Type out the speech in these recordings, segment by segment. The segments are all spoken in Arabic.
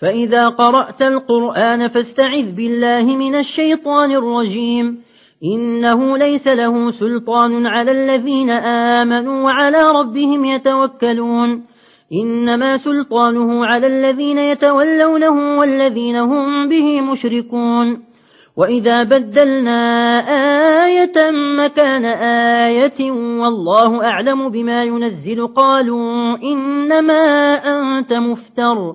فإذا قرأت القرآن فاستعذ بالله من الشيطان الرجيم. إنه ليس له سلطان على الذين آمنوا وعلى ربهم يتوكلون. إنما سلطانه على الذين يتولونه والذين هم به مشركون. وإذا بدلنا آية مكان آية والله أعلم بما ينزل قالوا إنما أنت مفتر.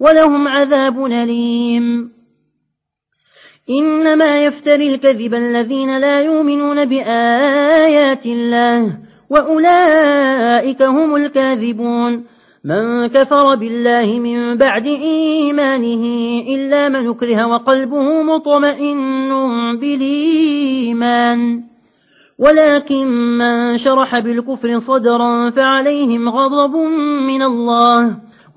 ولهم عذاب أليم. إنما يفتري الكذب الذين لا يؤمنون بآيات الله وأولئك هم الكاذبون. من كفر بالله من بعد إيمانه إلا من أكره وقلبه مطمئن بالإيمان. ولكن من شرح بالكفر صدرا فعليهم غضب من الله.